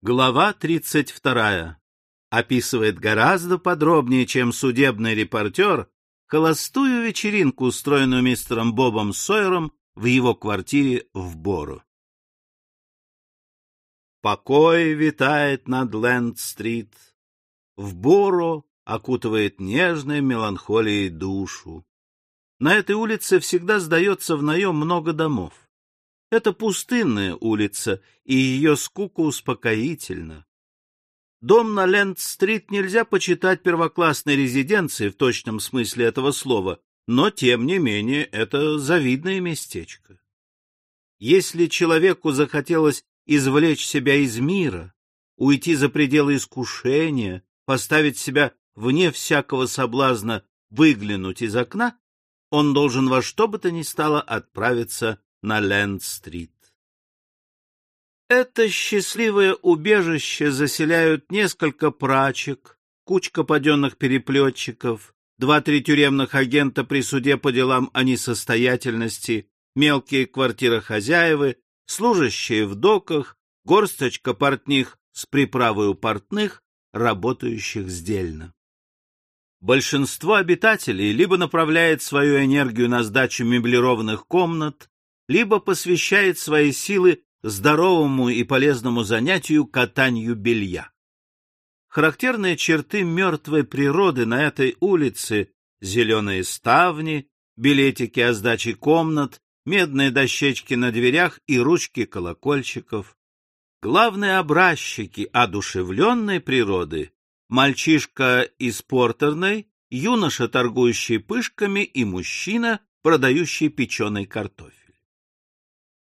Глава 32. Описывает гораздо подробнее, чем судебный репортер, холостую вечеринку, устроенную мистером Бобом Сойером в его квартире в Бору. Покой витает над Лэнд-стрит. В Боро окутывает нежной меланхолией душу. На этой улице всегда сдается в наем много домов. Это пустынная улица, и ее скука успокоительна. Дом на Ленд-стрит нельзя почитать первоклассной резиденцией в точном смысле этого слова, но, тем не менее, это завидное местечко. Если человеку захотелось извлечь себя из мира, уйти за пределы искушения, поставить себя вне всякого соблазна выглянуть из окна, он должен во что бы то ни стало отправиться на Ленд-стрит. Это счастливое убежище заселяют несколько прачек, кучка паденных переплетчиков, два-три тюремных агента при суде по делам о несостоятельности, мелкие квартирохозяевы, служащие в доках, горсточка портних с приправой у портных, работающих сдельно. Большинство обитателей либо направляет свою энергию на сдачу меблированных комнат, либо посвящает свои силы здоровому и полезному занятию катанию белья. Характерные черты мертвой природы на этой улице — зеленые ставни, билетики о сдаче комнат, медные дощечки на дверях и ручки колокольчиков. Главные образчики одушевленной природы — мальчишка из портерной, юноша, торгующий пышками, и мужчина, продающий печеный картофель.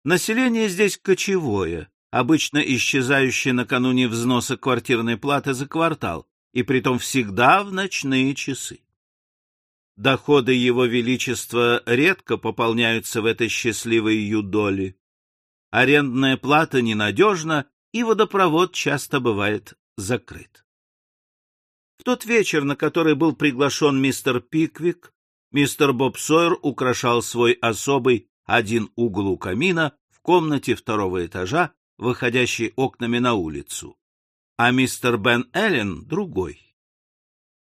Население здесь кочевое, обычно исчезающее накануне взноса квартирной платы за квартал, и притом всегда в ночные часы. Доходы его величества редко пополняются в этой счастливой юдоли. Арендная плата ненадежна, и водопровод часто бывает закрыт. В тот вечер, на который был приглашен мистер Пиквик, мистер Боб Сойер украшал свой особый один угол у камина в комнате второго этажа, выходящей окнами на улицу, а мистер Бен Эллен — другой.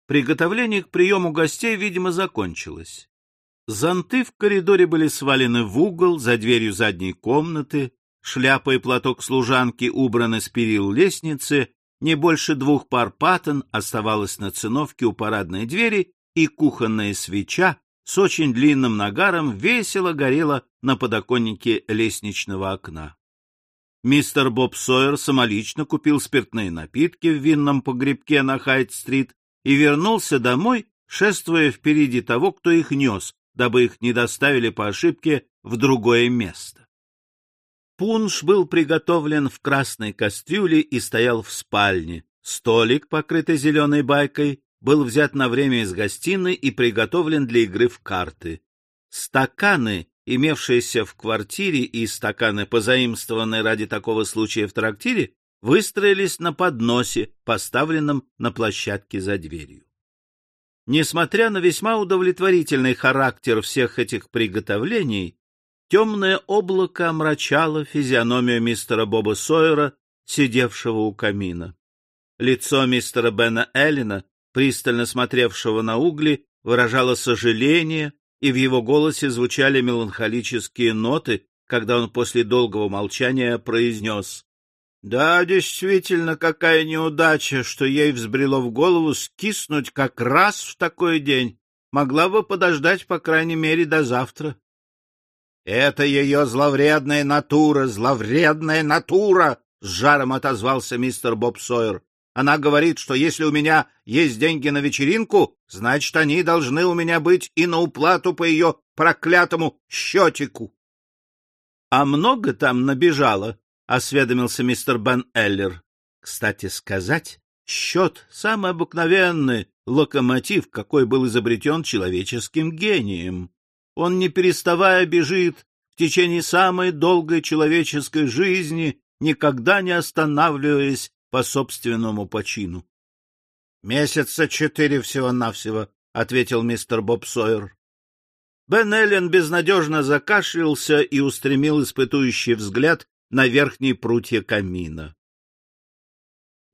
Приготовление к приему гостей, видимо, закончилось. Зонты в коридоре были свалены в угол за дверью задней комнаты, шляпа и платок служанки убраны с перил лестницы, не больше двух пар патон оставалось на циновке у парадной двери, и кухонная свеча с очень длинным нагаром весело горела на подоконнике лестничного окна. Мистер Боб Сойер самолично купил спиртные напитки в винном погребке на Хайт-стрит и вернулся домой, шествуя впереди того, кто их нес, дабы их не доставили по ошибке в другое место. Пунш был приготовлен в красной кастрюле и стоял в спальне. Столик, покрытый зеленой байкой, был взят на время из гостиной и приготовлен для игры в карты. Стаканы, имевшиеся в квартире, и стаканы, позаимствованные ради такого случая в трактире, выстроились на подносе, поставленном на площадке за дверью. Несмотря на весьма удовлетворительный характер всех этих приготовлений, темное облако омрачало физиономию мистера Боба Сойера, сидевшего у камина. Лицо мистера Бена Эллина пристально смотревшего на угли, выражало сожаление, и в его голосе звучали меланхолические ноты, когда он после долгого молчания произнес «Да, действительно, какая неудача, что ей взбрело в голову скиснуть как раз в такой день. Могла бы подождать, по крайней мере, до завтра». «Это ее зловредная натура, зловредная натура!» — с жаром отозвался мистер Боб Сойер. Она говорит, что если у меня есть деньги на вечеринку, значит, они должны у меня быть и на уплату по ее проклятому счетику. — А много там набежало? — осведомился мистер Бен Эллер. — Кстати сказать, счет — самый обыкновенный локомотив, какой был изобретен человеческим гением. Он, не переставая, бежит в течение самой долгой человеческой жизни, никогда не останавливаясь по собственному почину. — Месяца четыре всего-навсего, — ответил мистер Боб Сойер. Бен Эллен безнадежно закашлялся и устремил испытующий взгляд на верхние прутья камина.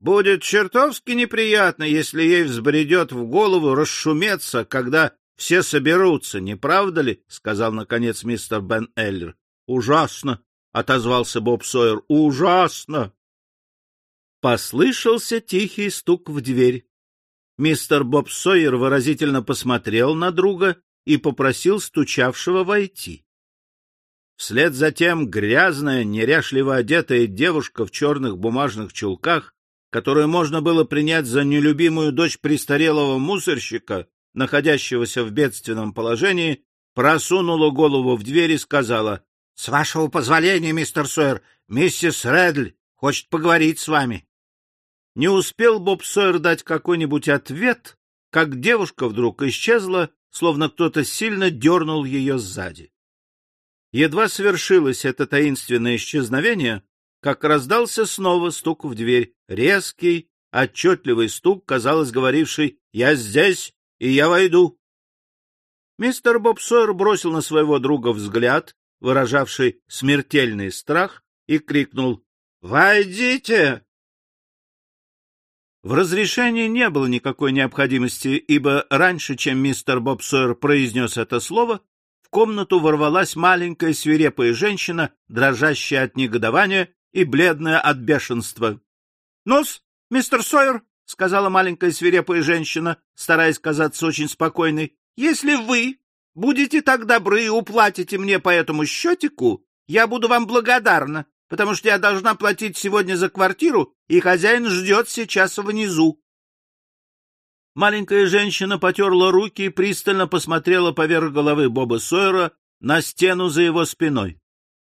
Будет чертовски неприятно, если ей взбредет в голову расшуметься, когда все соберутся, не правда ли? — сказал, наконец, мистер Бен Эллер. — Ужасно! — отозвался Боб Сойер. — Ужасно! Послышался тихий стук в дверь. Мистер Боб Сойер выразительно посмотрел на друга и попросил стучавшего войти. Вслед за тем грязная, неряшливо одетая девушка в черных бумажных чулках, которую можно было принять за нелюбимую дочь престарелого мусорщика, находящегося в бедственном положении, просунула голову в дверь и сказала, — С вашего позволения, мистер Сойер, миссис Редль хочет поговорить с вами. Не успел Боб Сойер дать какой-нибудь ответ, как девушка вдруг исчезла, словно кто-то сильно дернул ее сзади. Едва свершилось это таинственное исчезновение, как раздался снова стук в дверь, резкий, отчетливый стук, казалось, говоривший «Я здесь, и я войду». Мистер Боб Сойер бросил на своего друга взгляд, выражавший смертельный страх, и крикнул «Войдите!» В разрешении не было никакой необходимости, ибо раньше, чем мистер Боб Сойер произнес это слово, в комнату ворвалась маленькая свирепая женщина, дрожащая от негодования и бледная от бешенства. — Нос, мистер Сойер, — сказала маленькая свирепая женщина, стараясь казаться очень спокойной, — если вы будете так добры и уплатите мне по этому счетику, я буду вам благодарна, потому что я должна платить сегодня за квартиру, и хозяин ждет сейчас внизу. Маленькая женщина потерла руки и пристально посмотрела поверх головы Боба Сойера на стену за его спиной.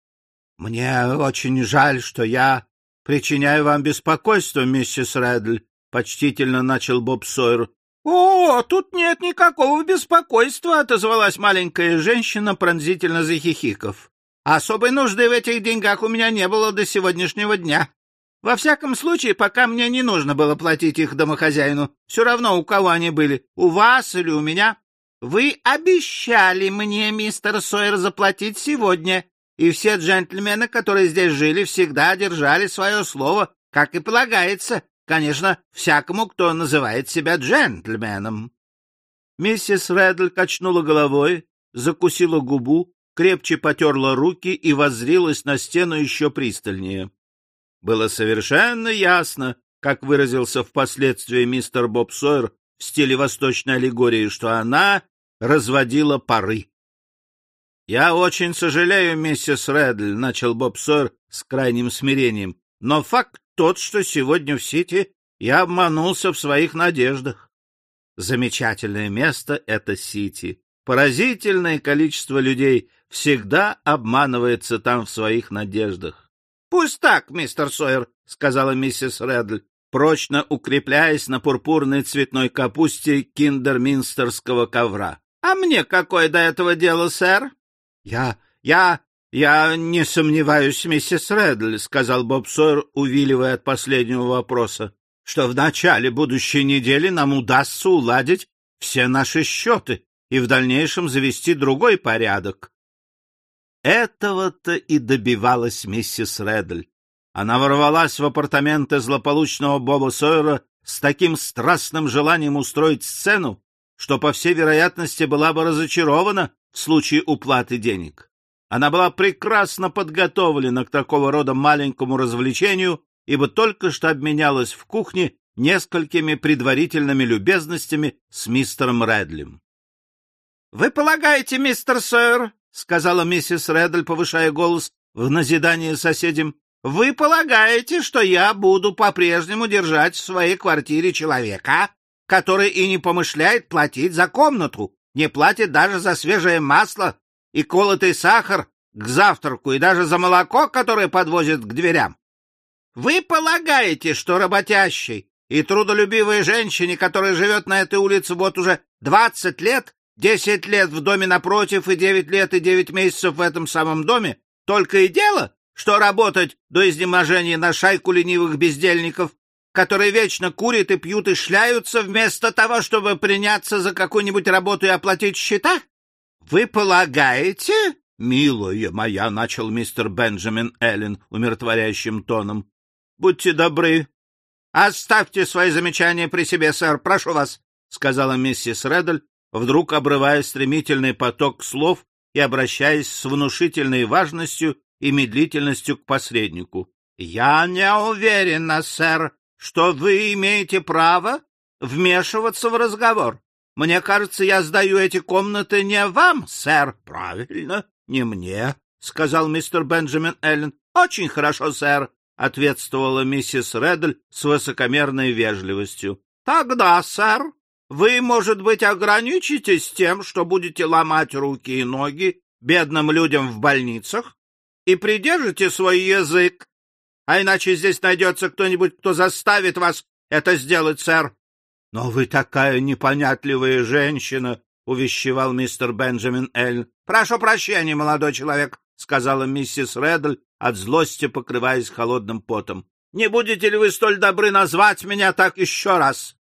— Мне очень жаль, что я причиняю вам беспокойство, миссис Рэдль, — почтительно начал Боб Сойер. — О, тут нет никакого беспокойства, — отозвалась маленькая женщина, пронзительно захихиков. — Особой нужды в этих деньгах у меня не было до сегодняшнего дня. Во всяком случае, пока мне не нужно было платить их домохозяину, все равно у кого они были, у вас или у меня. Вы обещали мне, мистер Сойер, заплатить сегодня, и все джентльмены, которые здесь жили, всегда держали свое слово, как и полагается, конечно, всякому, кто называет себя джентльменом. Миссис Реддл качнула головой, закусила губу, крепче потерла руки и воззрилась на стену еще пристальнее. Было совершенно ясно, как выразился впоследствии мистер Боб Сойер в стиле восточной аллегории, что она разводила пары. — Я очень сожалею, миссис Реддль, — начал Боб Сойер с крайним смирением, — но факт тот, что сегодня в Сити я обманулся в своих надеждах. Замечательное место — это Сити. Поразительное количество людей всегда обманывается там в своих надеждах. — Пусть так, мистер Сойер, — сказала миссис Редль, прочно укрепляясь на пурпурной цветной капусте киндерминстерского ковра. — А мне какое до этого дело, сэр? — Я... я... я не сомневаюсь, миссис Редль, — сказал Боб Сойер, увиливая от последнего вопроса, — что в начале будущей недели нам удастся уладить все наши счеты и в дальнейшем завести другой порядок. Этого-то и добивалась миссис Реддль. Она ворвалась в апартаменты злополучного Боба Сойера с таким страстным желанием устроить сцену, что, по всей вероятности, была бы разочарована в случае уплаты денег. Она была прекрасно подготовлена к такого рода маленькому развлечению, ибо только что обменялась в кухне несколькими предварительными любезностями с мистером Рэдлем. — Вы полагаете, мистер Сойер, — сказала миссис Реддл, повышая голос в назидание соседям, — вы полагаете, что я буду по-прежнему держать в своей квартире человека, который и не помышляет платить за комнату, не платит даже за свежее масло и колотый сахар к завтраку и даже за молоко, которое подвозят к дверям? Вы полагаете, что работящей и трудолюбивой женщине, которая живет на этой улице вот уже двадцать лет, Десять лет в доме напротив и девять лет и девять месяцев в этом самом доме только и дело, что работать до изнеможения на шайку ленивых бездельников, которые вечно курят и пьют и шляются, вместо того, чтобы приняться за какую-нибудь работу и оплатить счета? Вы полагаете, милая моя, — начал мистер Бенджамин Эллен умиротворяющим тоном, — будьте добры, Оставьте свои замечания при себе, сэр, прошу вас, — сказала миссис Реддл, вдруг обрывая стремительный поток слов и обращаясь с внушительной важностью и медлительностью к посреднику. — Я не уверена, сэр, что вы имеете право вмешиваться в разговор. Мне кажется, я сдаю эти комнаты не вам, сэр. — Правильно, не мне, — сказал мистер Бенджамин Эллен. — Очень хорошо, сэр, — ответствовала миссис Реддль с высокомерной вежливостью. — Тогда, сэр, вы, может быть, ограничитесь тем, что будете ломать руки и ноги бедным людям в больницах и придержите свой язык, а иначе здесь найдется кто-нибудь, кто заставит вас это сделать, сэр. — Но вы такая непонятливая женщина, — увещевал мистер Бенджамин Эллен. — Прошу прощения, молодой человек, — сказала миссис Реддль, от злости покрываясь холодным потом. — Не будете ли вы столь добры назвать меня так еще раз? —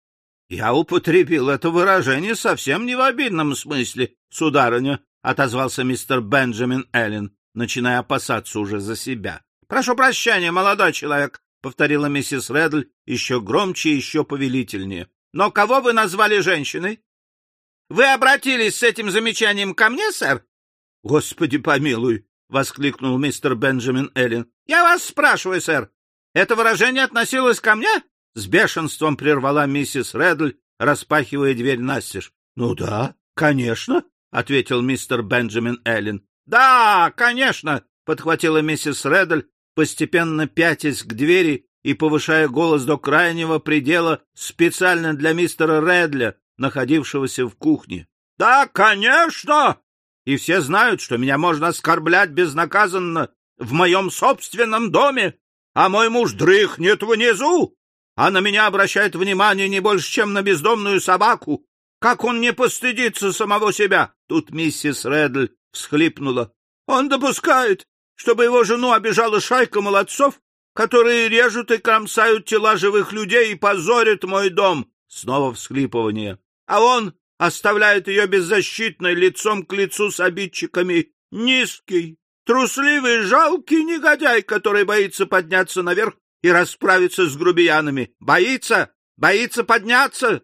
Я употребил это выражение совсем не в обидном смысле, сударыня, — отозвался мистер Бенджамин Эллен, начиная опасаться уже за себя. — Прошу прощения, молодой человек, — повторила миссис Реддль еще громче и еще повелительнее. — Но кого вы назвали женщиной? — Вы обратились с этим замечанием ко мне, сэр? — Господи помилуй! — воскликнул мистер Бенджамин Эллен. — Я вас спрашиваю, сэр, это выражение относилось ко мне? — с бешенством прервала миссис Реддль, распахивая дверь настежь. — Ну да, конечно, — ответил мистер Бенджамин Эллен. — Да, конечно, — подхватила миссис Реддль, постепенно пятясь к двери и повышая голос до крайнего предела специально для мистера Редля, находившегося в кухне. — Да, конечно! и все знают, что меня можно оскорблять безнаказанно в моем собственном доме, а мой муж дрыхнет внизу, а на меня обращает внимание не больше, чем на бездомную собаку. Как он не постыдится самого себя? Тут миссис Реддль всхлипнула. Он допускает, чтобы его жену обижала шайка молодцов, которые режут и кромсают тела живых людей и позорят мой дом. Снова всхлипывание. А он оставляет ее беззащитной лицом к лицу с обидчиками. Низкий, трусливый, жалкий негодяй, который боится подняться наверх и расправиться с грубиянами. Боится, боится подняться.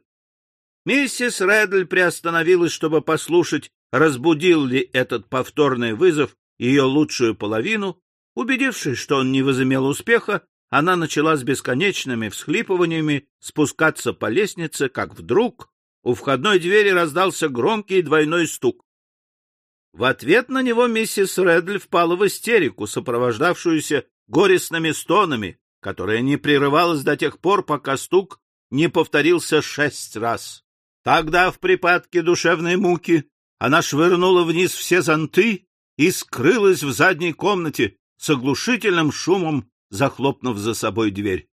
Миссис Реддль приостановилась, чтобы послушать, разбудил ли этот повторный вызов ее лучшую половину. Убедившись, что он не возымел успеха, она начала с бесконечными всхлипываниями спускаться по лестнице, как вдруг у входной двери раздался громкий двойной стук. В ответ на него миссис Реддль впала в истерику, сопровождавшуюся горестными стонами, которая не прерывалась до тех пор, пока стук не повторился шесть раз. Тогда в припадке душевной муки она швырнула вниз все зонты и скрылась в задней комнате с оглушительным шумом, захлопнув за собой дверь.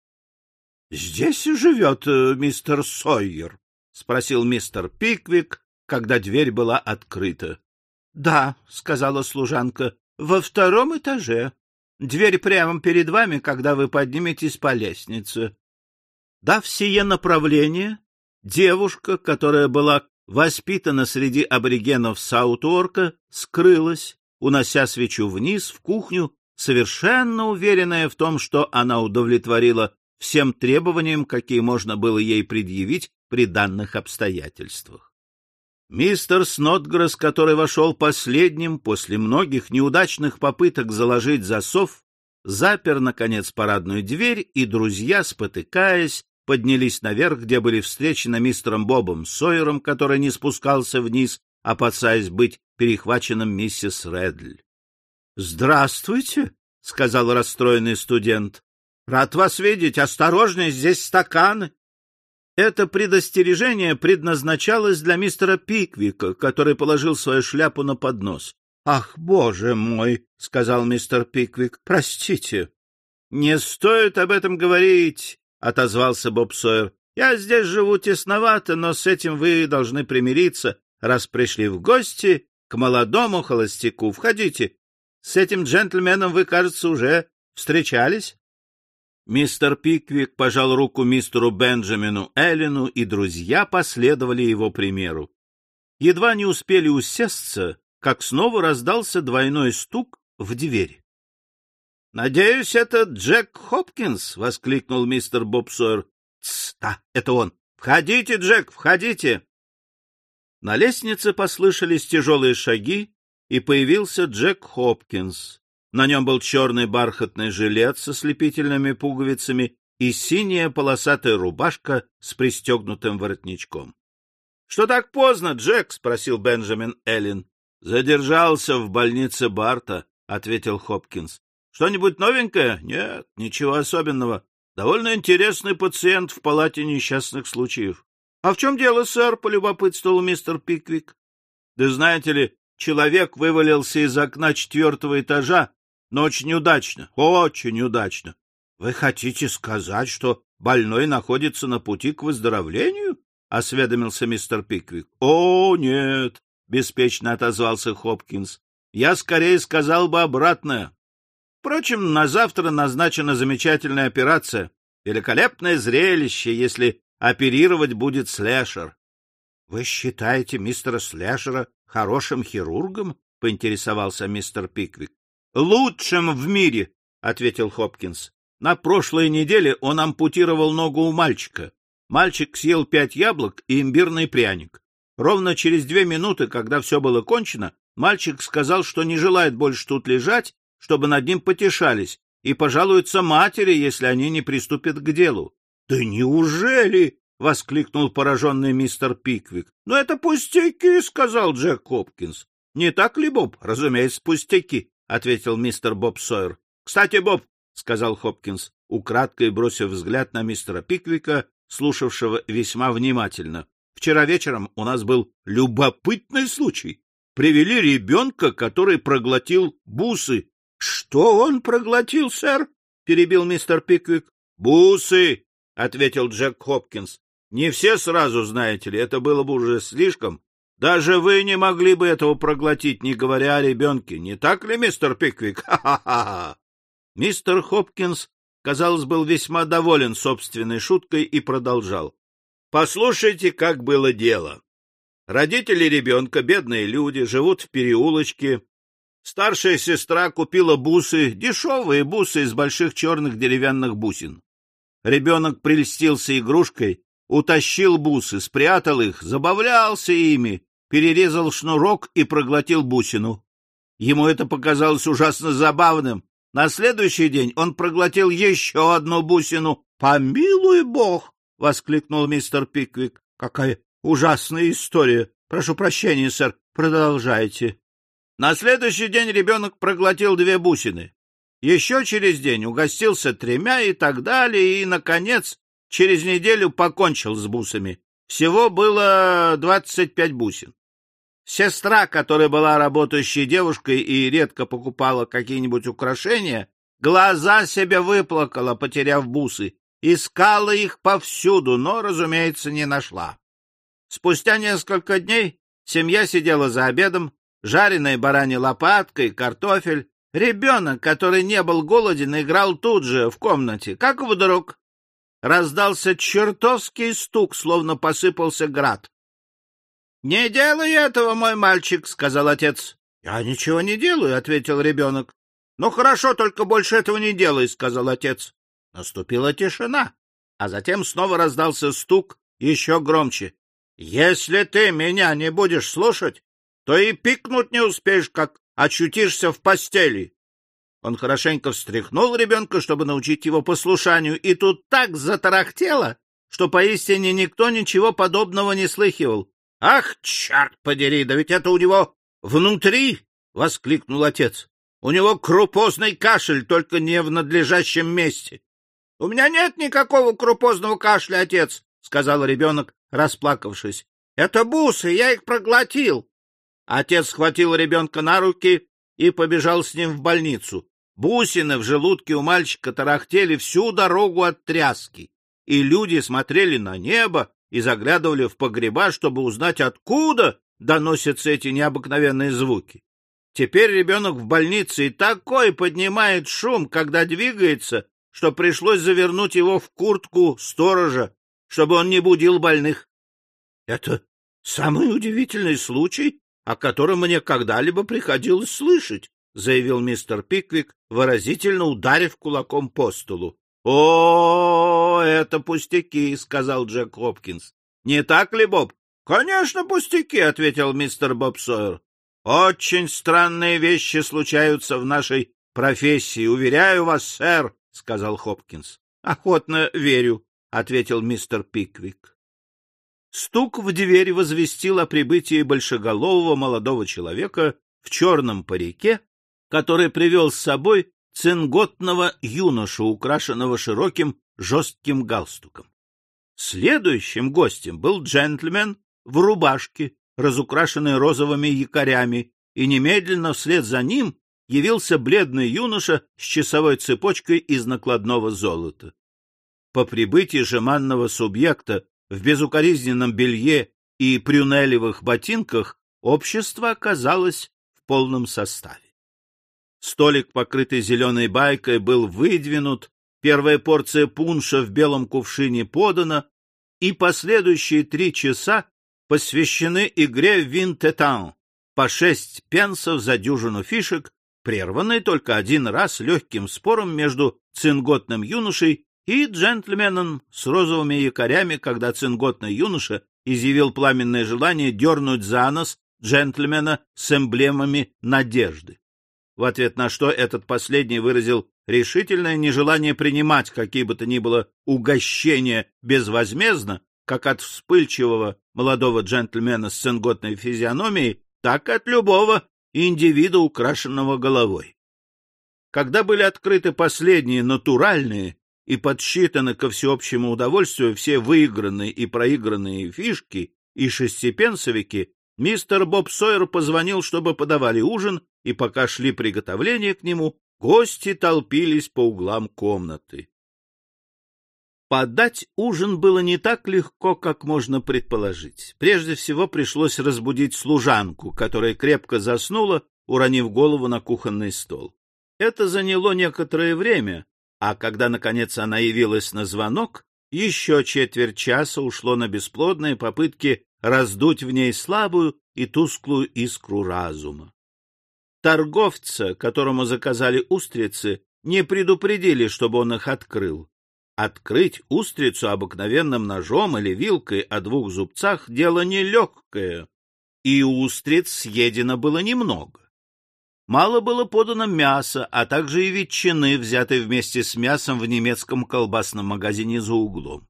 — Здесь живет э, мистер Сойер, — спросил мистер Пиквик, когда дверь была открыта. — Да, — сказала служанка, — во втором этаже. Дверь прямо перед вами, когда вы подниметесь по лестнице. Дав сие направление, девушка, которая была воспитана среди аборигенов Саутуорка, скрылась, унося свечу вниз в кухню, совершенно уверенная в том, что она удовлетворила всем требованиям, какие можно было ей предъявить при данных обстоятельствах. Мистер Снотгресс, который вошел последним после многих неудачных попыток заложить засов, запер, наконец, парадную дверь, и друзья, спотыкаясь, поднялись наверх, где были встречены мистером Бобом Сойером, который не спускался вниз, опасаясь быть перехваченным миссис Редль. — Здравствуйте, — сказал расстроенный студент. — Рад вас видеть. Осторожнее, здесь стаканы. Это предостережение предназначалось для мистера Пиквика, который положил свою шляпу на поднос. — Ах, боже мой! — сказал мистер Пиквик. — Простите. — Не стоит об этом говорить, — отозвался Боб Сойер. — Я здесь живу тесновато, но с этим вы должны примириться, раз пришли в гости к молодому холостяку. Входите. С этим джентльменом вы, кажется, уже встречались? Мистер Пиквик пожал руку мистеру Бенджамину Эллену, и друзья последовали его примеру. Едва не успели усесться, как снова раздался двойной стук в дверь. — Надеюсь, это Джек Хопкинс! — воскликнул мистер Боб Сойер. — Да, это он. Входите, Джек, входите! На лестнице послышались тяжелые шаги, и появился Джек Хопкинс. На нем был черный бархатный жилет со слепительными пуговицами и синяя полосатая рубашка с пристегнутым воротничком. — Что так поздно, Джек? — спросил Бенджамин Эллен. — Задержался в больнице Барта, — ответил Хопкинс. — Что-нибудь новенькое? Нет, ничего особенного. Довольно интересный пациент в палате несчастных случаев. — А в чем дело, сэр? — полюбопытствовал мистер Пиквик. — Да знаете ли, человек вывалился из окна четвертого этажа, но очень удачно, очень удачно. — Вы хотите сказать, что больной находится на пути к выздоровлению? — осведомился мистер Пиквик. — О, нет, — беспечно отозвался Хопкинс. — Я скорее сказал бы обратное. Впрочем, на завтра назначена замечательная операция. Великолепное зрелище, если оперировать будет Слэшер. — Вы считаете мистера Слэшера хорошим хирургом? — поинтересовался мистер Пиквик. — Лучшим в мире, — ответил Хопкинс. На прошлой неделе он ампутировал ногу у мальчика. Мальчик съел пять яблок и имбирный пряник. Ровно через две минуты, когда все было кончено, мальчик сказал, что не желает больше тут лежать чтобы над ним потешались, и пожалуются матери, если они не приступят к делу. — Да неужели? — воскликнул пораженный мистер Пиквик. — Но это пустяки, — сказал Джек Хопкинс. — Не так ли, Боб? — Разумеется, пустяки, — ответил мистер Боб Сойер. — Кстати, Боб, — сказал Хопкинс, украдкой бросив взгляд на мистера Пиквика, слушавшего весьма внимательно. — Вчера вечером у нас был любопытный случай. Привели ребенка, который проглотил бусы — Что он проглотил, сэр? — перебил мистер Пиквик. — Бусы, — ответил Джек Хопкинс. — Не все сразу, знаете ли, это было бы уже слишком. Даже вы не могли бы этого проглотить, не говоря о ребенке. Не так ли, мистер Пиквик? Ха-ха-ха! Мистер Хопкинс, казалось, был весьма доволен собственной шуткой и продолжал. — Послушайте, как было дело. Родители ребенка, бедные люди, живут в переулочке, Старшая сестра купила бусы, дешевые бусы из больших черных деревянных бусин. Ребенок прельстился игрушкой, утащил бусы, спрятал их, забавлялся ими, перерезал шнурок и проглотил бусину. Ему это показалось ужасно забавным. На следующий день он проглотил еще одну бусину. «Помилуй бог!» — воскликнул мистер Пиквик. «Какая ужасная история! Прошу прощения, сэр, продолжайте». На следующий день ребенок проглотил две бусины. Еще через день угостился тремя и так далее, и, наконец, через неделю покончил с бусами. Всего было двадцать пять бусин. Сестра, которая была работающей девушкой и редко покупала какие-нибудь украшения, глаза себе выплакала, потеряв бусы, искала их повсюду, но, разумеется, не нашла. Спустя несколько дней семья сидела за обедом, жареная баранья лопатка и картофель. Ребенок, который не был голоден, играл тут же, в комнате. Как вдруг раздался чертовский стук, словно посыпался град. — Не делай этого, мой мальчик, — сказал отец. — Я ничего не делаю, — ответил ребенок. — Ну хорошо, только больше этого не делай, — сказал отец. Наступила тишина, а затем снова раздался стук еще громче. — Если ты меня не будешь слушать, то и пикнуть не успеешь, как очутишься в постели. Он хорошенько встряхнул ребенка, чтобы научить его послушанию, и тут так затарахтело, что поистине никто ничего подобного не слыхивал. — Ах, черт подери, да ведь это у него внутри! — воскликнул отец. — У него крупозный кашель, только не в надлежащем месте. — У меня нет никакого крупозного кашля, отец, — сказал ребенок, расплакавшись. — Это бусы, я их проглотил. Отец схватил ребенка на руки и побежал с ним в больницу. Бусины в желудке у мальчика тарахтели всю дорогу от тряски, и люди смотрели на небо и заглядывали в погреба, чтобы узнать, откуда доносятся эти необыкновенные звуки. Теперь ребенок в больнице и такой поднимает шум, когда двигается, что пришлось завернуть его в куртку сторожа, чтобы он не будил больных. — Это самый удивительный случай, о котором мне когда-либо приходилось слышать, — заявил мистер Пиквик, выразительно ударив кулаком по столу. — О, это пустяки, — сказал Джек Хопкинс. — Не так ли, Боб? — Конечно, пустяки, — ответил мистер Боб Сойер. — Очень странные вещи случаются в нашей профессии, уверяю вас, сэр, — сказал Хопкинс. — Охотно верю, — ответил мистер Пиквик. Стук в дверь возвестил о прибытии большеголового молодого человека в черном парике, который привел с собой цинготного юношу, украшенного широким жестким галстуком. Следующим гостем был джентльмен в рубашке, разукрашенной розовыми якорями, и немедленно вслед за ним явился бледный юноша с часовой цепочкой из накладного золота. По прибытии жеманного субъекта в безукоризненном белье и прюнелевых ботинках общество оказалось в полном составе. Столик, покрытый зеленой байкой, был выдвинут, первая порция пунша в белом кувшине подана, и последующие три часа посвящены игре винтетан по шесть пенсов за дюжину фишек, прерванной только один раз легким спором между цинготным юношей и джентльменом с розовыми якорями, когда цинготный юноша изъявил пламенное желание дернуть за нос джентльмена с эмблемами надежды в ответ на что этот последний выразил решительное нежелание принимать какие бы то ни было угощения безвозмездно, как от вспыльчивого молодого джентльмена с ценготной физиономией, так и от любого индивида, украшенного головой. Когда были открыты последние натуральные и подсчитаны ко всеобщему удовольствию все выигранные и проигранные фишки и шестипенсовики, Мистер Боб Сойер позвонил, чтобы подавали ужин, и пока шли приготовления к нему, гости толпились по углам комнаты. Подать ужин было не так легко, как можно предположить. Прежде всего пришлось разбудить служанку, которая крепко заснула, уронив голову на кухонный стол. Это заняло некоторое время, а когда, наконец, она явилась на звонок, еще четверть часа ушло на бесплодные попытки раздуть в ней слабую и тусклую искру разума. Торговца, которому заказали устрицы, не предупредили, чтобы он их открыл. Открыть устрицу обыкновенным ножом или вилкой о двух зубцах — дело нелегкое, и устриц съедено было немного. Мало было подано мяса, а также и ветчины, взятой вместе с мясом в немецком колбасном магазине за углом.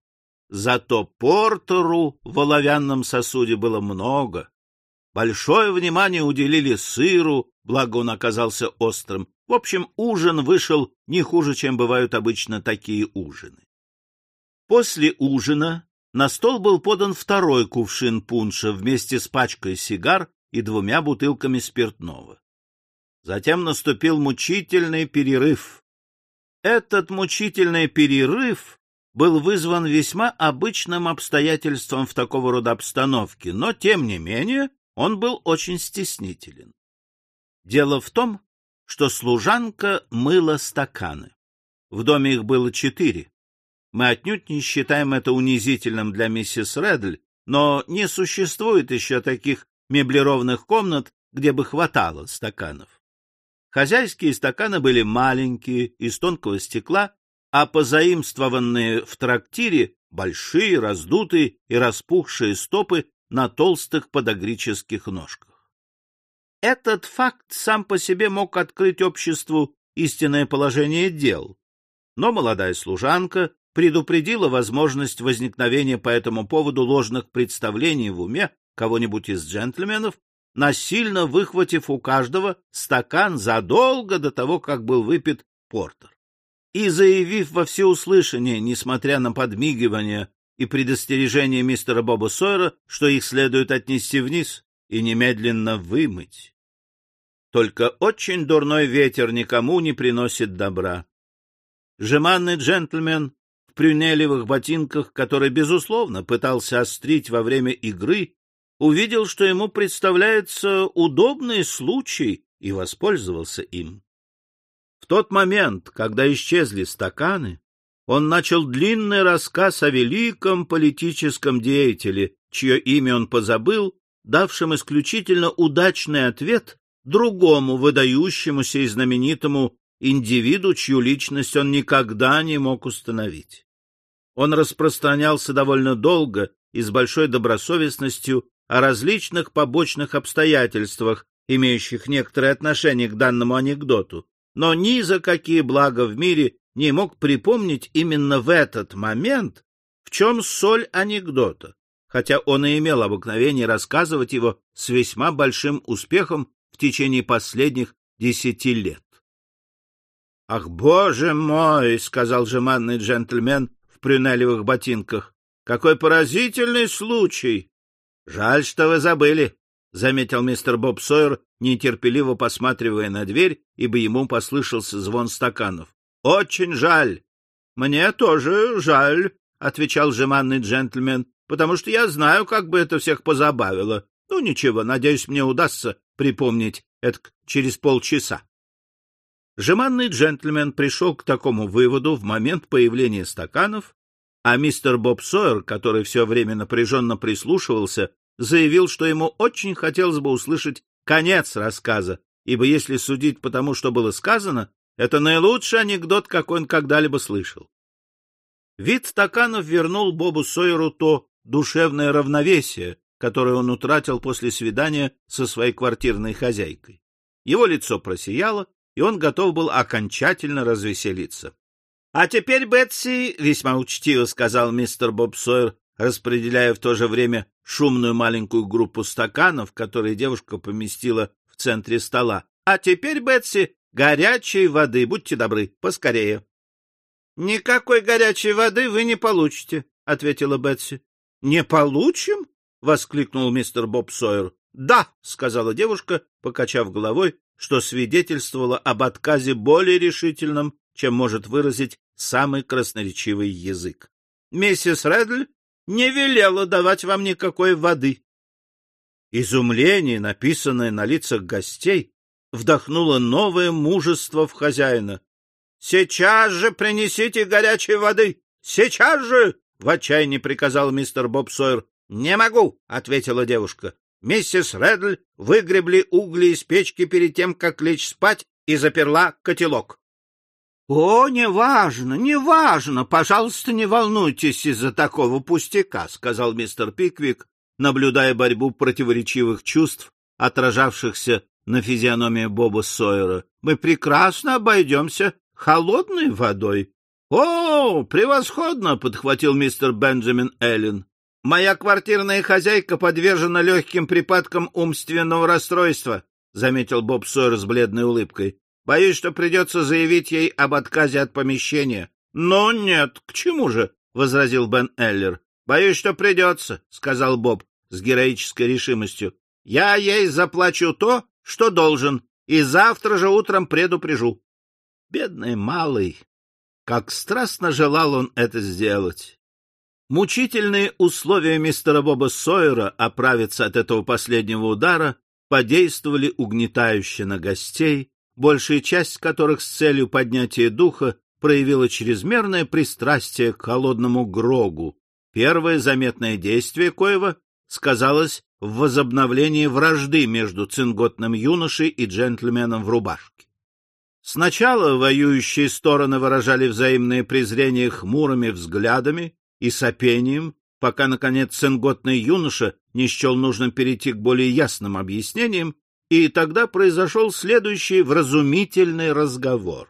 Зато портеру в оловянном сосуде было много. Большое внимание уделили сыру, благо он оказался острым. В общем, ужин вышел не хуже, чем бывают обычно такие ужины. После ужина на стол был подан второй кувшин пунша вместе с пачкой сигар и двумя бутылками спиртного. Затем наступил мучительный перерыв. Этот мучительный перерыв был вызван весьма обычным обстоятельством в такого рода обстановке, но, тем не менее, он был очень стеснителен. Дело в том, что служанка мыла стаканы. В доме их было четыре. Мы отнюдь не считаем это унизительным для миссис Редль, но не существует еще таких меблированных комнат, где бы хватало стаканов. Хозяйские стаканы были маленькие, из тонкого стекла а позаимствованные в трактире большие, раздутые и распухшие стопы на толстых подогрических ножках. Этот факт сам по себе мог открыть обществу истинное положение дел, но молодая служанка предупредила возможность возникновения по этому поводу ложных представлений в уме кого-нибудь из джентльменов, насильно выхватив у каждого стакан задолго до того, как был выпит портер и заявив во всеуслышание, несмотря на подмигивание и предостережение мистера Боба Сойера, что их следует отнести вниз и немедленно вымыть. Только очень дурной ветер никому не приносит добра. Жеманный джентльмен в прюнелевых ботинках, который, безусловно, пытался острить во время игры, увидел, что ему представляется удобный случай и воспользовался им. В тот момент, когда исчезли стаканы, он начал длинный рассказ о великом политическом деятеле, чье имя он позабыл, давшем исключительно удачный ответ другому выдающемуся и знаменитому индивиду, чью личность он никогда не мог установить. Он распространялся довольно долго и с большой добросовестностью о различных побочных обстоятельствах, имеющих некоторое отношение к данному анекдоту, но ни за какие блага в мире не мог припомнить именно в этот момент, в чем соль анекдота, хотя он и имел обыкновение рассказывать его с весьма большим успехом в течение последних десяти лет. — Ах, боже мой! — сказал жеманный джентльмен в прюнелевых ботинках. — Какой поразительный случай! — Жаль, что вы забыли, — заметил мистер Боб Сойер, нетерпеливо посматривая на дверь, ибо ему послышался звон стаканов. — Очень жаль. — Мне тоже жаль, — отвечал жеманный джентльмен, — потому что я знаю, как бы это всех позабавило. Ну, ничего, надеюсь, мне удастся припомнить это через полчаса. Жеманный джентльмен пришел к такому выводу в момент появления стаканов, а мистер Боб Сойер, который все время напряженно прислушивался, заявил, что ему очень хотелось бы услышать конец рассказа, ибо если судить по тому, что было сказано, это наилучший анекдот, какой он когда-либо слышал. Вид стаканов вернул Бобу Сойеру то душевное равновесие, которое он утратил после свидания со своей квартирной хозяйкой. Его лицо просияло, и он готов был окончательно развеселиться. — А теперь, Бетси, — весьма учтиво сказал мистер Боб Сойер, распределяя в то же время шумную маленькую группу стаканов, которые девушка поместила в центре стола. — А теперь, Бетси, горячей воды, будьте добры, поскорее. — Никакой горячей воды вы не получите, — ответила Бетси. — Не получим? — воскликнул мистер Боб Сойер. — Да, — сказала девушка, покачав головой, что свидетельствовало об отказе более решительном, чем может выразить самый красноречивый язык. — Миссис Редль не велела давать вам никакой воды. Изумление, написанное на лицах гостей, вдохнуло новое мужество в хозяина. — Сейчас же принесите горячей воды! Сейчас же! — в отчаянии приказал мистер Боб Сойер. — Не могу, — ответила девушка. Миссис Редль выгребли угли из печки перед тем, как лечь спать, и заперла котелок. — О, неважно, неважно, пожалуйста, не волнуйтесь из-за такого пустяка, — сказал мистер Пиквик, наблюдая борьбу противоречивых чувств, отражавшихся на физиономии Боба Сойера. — Мы прекрасно обойдемся холодной водой. — О, превосходно! — подхватил мистер Бенджамин Эллен. Моя квартирная хозяйка подвержена легким припадкам умственного расстройства, — заметил Боб Сойер с бледной улыбкой. — Боюсь, что придется заявить ей об отказе от помещения. — Но нет, к чему же? — возразил Бен Эллер. — Боюсь, что придется, — сказал Боб с героической решимостью. — Я ей заплачу то, что должен, и завтра же утром предупрежу. Бедный малый! Как страстно желал он это сделать! Мучительные условия мистера Боба Сойера оправиться от этого последнего удара подействовали угнетающе на гостей, большая часть которых с целью поднятия духа проявила чрезмерное пристрастие к холодному грогу. Первое заметное действие коего сказалось в возобновлении вражды между цинготным юношей и джентльменом в рубашке. Сначала воюющие стороны выражали взаимное презрение хмурыми взглядами, и сопением, пока, наконец, цинготный юноша не счел нужным перейти к более ясным объяснениям, и тогда произошел следующий вразумительный разговор.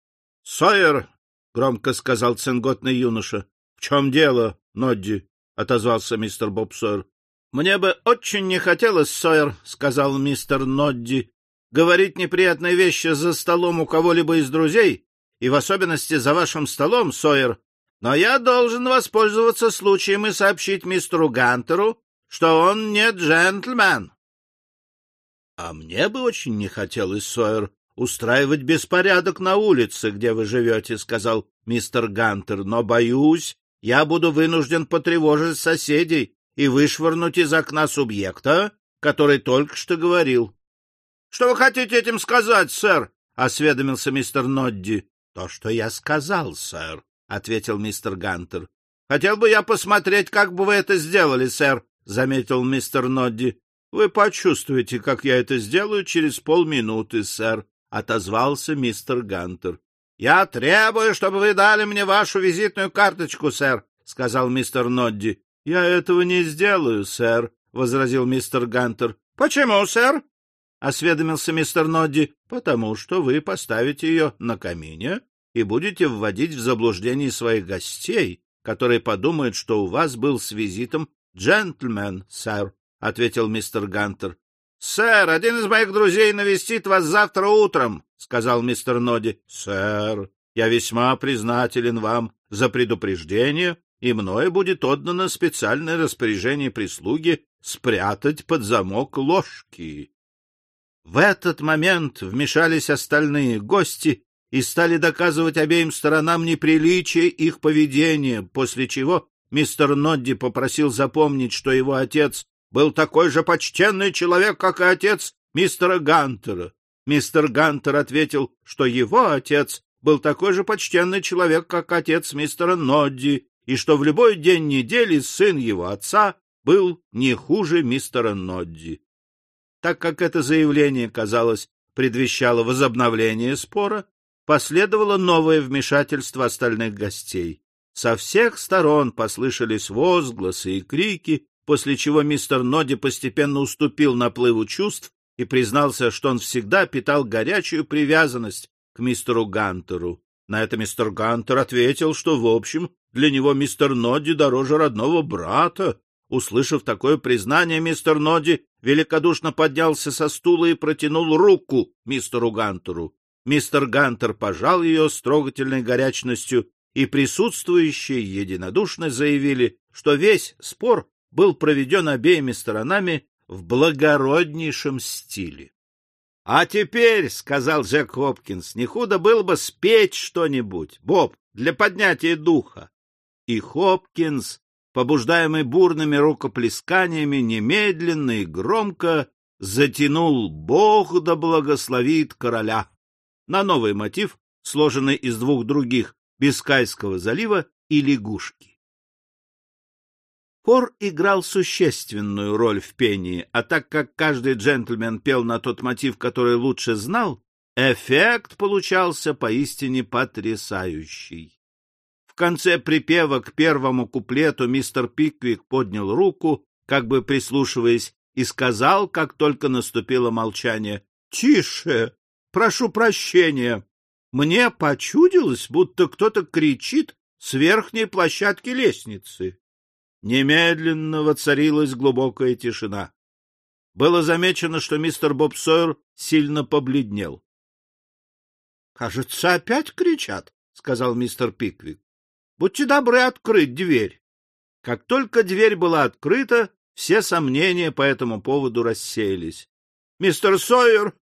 — Сойер, — громко сказал цинготный юноша, — в чем дело, Нодди? — отозвался мистер Боб Сойер. — Мне бы очень не хотелось, Сойер, — сказал мистер Нодди, — говорить неприятные вещи за столом у кого-либо из друзей, и в особенности за вашим столом, Сойер, но я должен воспользоваться случаем и сообщить мистеру Гантеру, что он не джентльмен. — А мне бы очень не хотелось, Сойер, устраивать беспорядок на улице, где вы живете, — сказал мистер Гантер, — но, боюсь, я буду вынужден потревожить соседей и вышвырнуть из окна субъекта, который только что говорил. — Что вы хотите этим сказать, сэр? — осведомился мистер Нодди. — То, что я сказал, сэр, — ответил мистер Гантер. — Хотел бы я посмотреть, как бы вы это сделали, сэр, — заметил мистер Нодди. — Вы почувствуете, как я это сделаю через полминуты, сэр, — отозвался мистер Гантер. — Я требую, чтобы вы дали мне вашу визитную карточку, сэр, — сказал мистер Нодди. — Я этого не сделаю, сэр, — возразил мистер Гантер. — Почему, сэр? — осведомился мистер Нодди. — Потому что вы поставите ее на камине и будете вводить в заблуждение своих гостей, которые подумают, что у вас был с визитом джентльмен, сэр, — ответил мистер Гантер. — Сэр, один из моих друзей навестит вас завтра утром, — сказал мистер Ноди. — Сэр, я весьма признателен вам за предупреждение, и мною будет отдано специальное распоряжение прислуги спрятать под замок ложки. В этот момент вмешались остальные гости и стали доказывать обеим сторонам неприличие их поведения, после чего мистер Нодди попросил запомнить, что его отец был такой же почтенный человек, как и отец мистера Гантера. Мистер Гантер ответил, что его отец был такой же почтенный человек, как отец мистера Нодди, и что в любой день недели сын его отца был не хуже мистера Нодди. Так как это заявление, казалось, предвещало возобновление спора, последовало новое вмешательство остальных гостей. Со всех сторон послышались возгласы и крики, после чего мистер Ноди постепенно уступил наплыву чувств и признался, что он всегда питал горячую привязанность к мистеру Гантеру. На это мистер Гантер ответил, что, в общем, для него мистер Ноди дороже родного брата. Услышав такое признание, мистер Ноди великодушно поднялся со стула и протянул руку мистеру Гантеру. Мистер Гантер пожал ее с трогательной горячностью, и присутствующие единодушно заявили, что весь спор был проведен обеими сторонами в благороднейшем стиле. — А теперь, — сказал Джек Хопкинс, — не худо было бы спеть что-нибудь, Боб, для поднятия духа. И Хопкинс, побуждаемый бурными рукоплесканиями, немедленно и громко затянул «Бог да благословит короля» на новый мотив, сложенный из двух других — Бискайского залива и лягушки. Хор играл существенную роль в пении, а так как каждый джентльмен пел на тот мотив, который лучше знал, эффект получался поистине потрясающий. Конце припева к первому куплету мистер Пиквик поднял руку, как бы прислушиваясь, и сказал, как только наступило молчание, «Тише! Прошу прощения! Мне почудилось, будто кто-то кричит с верхней площадки лестницы». Немедленно воцарилась глубокая тишина. Было замечено, что мистер Боб Сойер сильно побледнел. — Кажется, опять кричат, — сказал мистер Пиквик. — Будьте добры открыть дверь. Как только дверь была открыта, все сомнения по этому поводу рассеялись. — Мистер Сойер!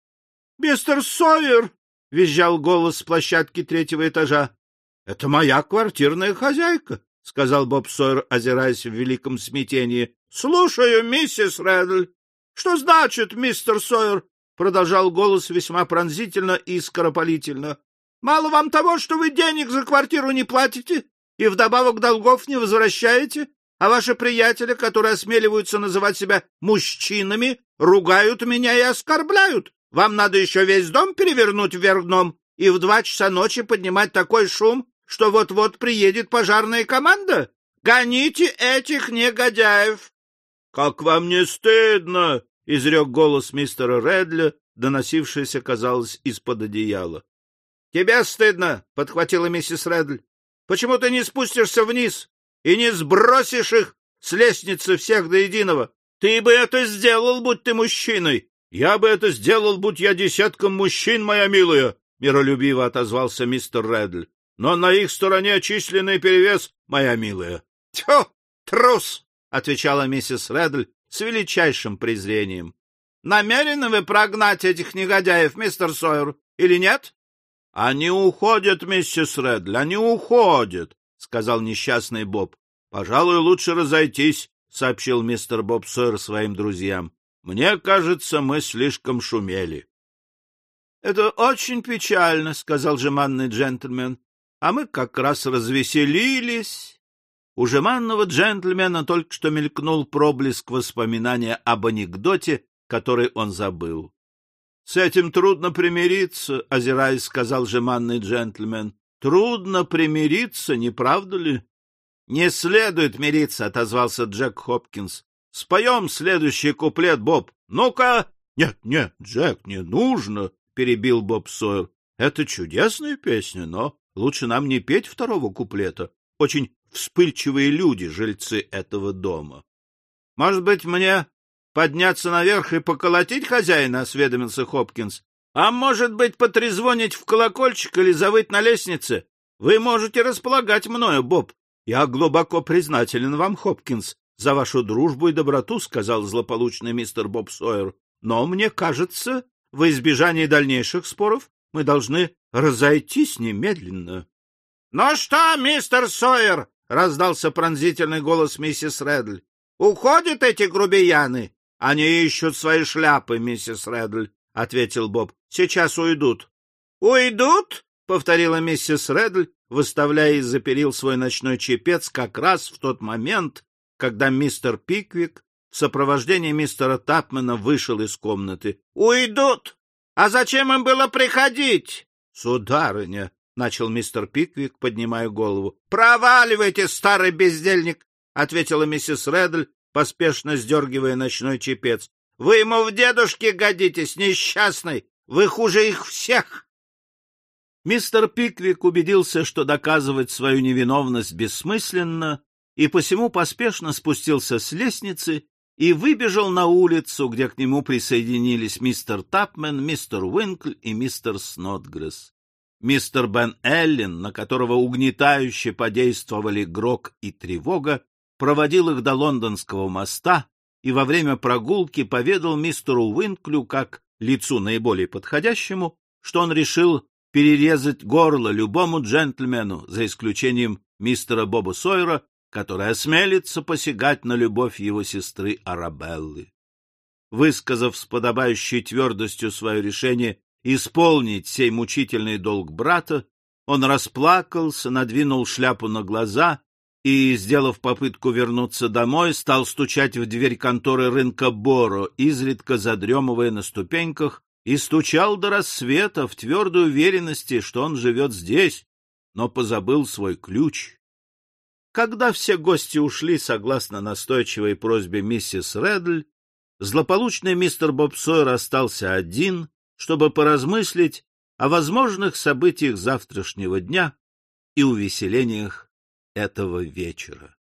Мистер Сойер! — визжал голос с площадки третьего этажа. — Это моя квартирная хозяйка — сказал Боб Сойер, озираясь в великом смятении. — Слушаю, миссис Реддль. — Что значит, мистер Сойер? — продолжал голос весьма пронзительно и скоропалительно. — Мало вам того, что вы денег за квартиру не платите и вдобавок долгов не возвращаете, а ваши приятели, которые осмеливаются называть себя мужчинами, ругают меня и оскорбляют. Вам надо еще весь дом перевернуть вверх дном и в два часа ночи поднимать такой шум, что вот-вот приедет пожарная команда? Гоните этих негодяев! — Как вам не стыдно! — изрек голос мистера Редля, доносившийся, казалось, из-под одеяла. — Тебе стыдно! — подхватила миссис Редль. — Почему ты не спустишься вниз и не сбросишь их с лестницы всех до единого? Ты бы это сделал, будь ты мужчиной! — Я бы это сделал, будь я десятком мужчин, моя милая! — миролюбиво отозвался мистер Редль но на их стороне численный перевес, моя милая. — Тьфу, трус! — отвечала миссис Реддль с величайшим презрением. — Намерены вы прогнать этих негодяев, мистер Сойер, или нет? — Они уходят, миссис Реддль, они уходят, — сказал несчастный Боб. — Пожалуй, лучше разойтись, — сообщил мистер Боб Сойер своим друзьям. — Мне кажется, мы слишком шумели. — Это очень печально, — сказал жеманный джентльмен а мы как раз развеселились. У жеманного джентльмена только что мелькнул проблеск воспоминания об анекдоте, который он забыл. — С этим трудно примириться, — озираясь, сказал жеманный джентльмен. — Трудно примириться, не правда ли? — Не следует мириться, — отозвался Джек Хопкинс. — Споем следующий куплет, Боб. Ну-ка! — Нет, нет, Джек, не нужно, — перебил Боб Сойер. — Это чудесная песня, но лучше нам не петь второго куплета. Очень вспыльчивые люди, жильцы этого дома. — Может быть, мне подняться наверх и поколотить хозяина? — осведомился Хопкинс. — А может быть, потрезвонить в колокольчик или завыть на лестнице? Вы можете располагать мною, Боб. Я глубоко признателен вам, Хопкинс, за вашу дружбу и доброту, — сказал злополучный мистер Боб Сойер. — Но, мне кажется, во избежание дальнейших споров мы должны разойтись немедленно. — Ну что, мистер Сойер, — раздался пронзительный голос миссис Редль. — Уходят эти грубияны? — Они ищут свои шляпы, миссис Редль, — ответил Боб. — Сейчас уйдут. — Уйдут? — повторила миссис Редль, выставляя из-за перил свой ночной чепец как раз в тот момент, когда мистер Пиквик в сопровождении мистера Тапмана вышел из комнаты. — Уйдут! А зачем им было приходить? — Сударыня, начал мистер Пиквик, поднимая голову. — Проваливайте, старый бездельник! — ответила миссис Редль, поспешно сдергивая ночной чепец. — Вы ему в дедушке годитесь, несчастный! Вы хуже их всех! Мистер Пиквик убедился, что доказывать свою невиновность бессмысленно, и посему поспешно спустился с лестницы и выбежал на улицу, где к нему присоединились мистер Тапмен, мистер Уинкль и мистер Снотгресс. Мистер Бен Эллен, на которого угнетающе подействовали грок и тревога, проводил их до лондонского моста и во время прогулки поведал мистеру Уинклю, как лицу наиболее подходящему, что он решил перерезать горло любому джентльмену, за исключением мистера Боба Сойера, который осмелится посягать на любовь его сестры Арабеллы. Высказав с подобающей твердостью свое решение исполнить сей мучительный долг брата, он расплакался, надвинул шляпу на глаза и, сделав попытку вернуться домой, стал стучать в дверь конторы рынка Боро, изредка задремывая на ступеньках, и стучал до рассвета в твердой уверенности, что он живет здесь, но позабыл свой ключ. Когда все гости ушли, согласно настойчивой просьбе миссис Редль, злополучный мистер Бобсойер остался один чтобы поразмыслить о возможных событиях завтрашнего дня и увеселениях этого вечера.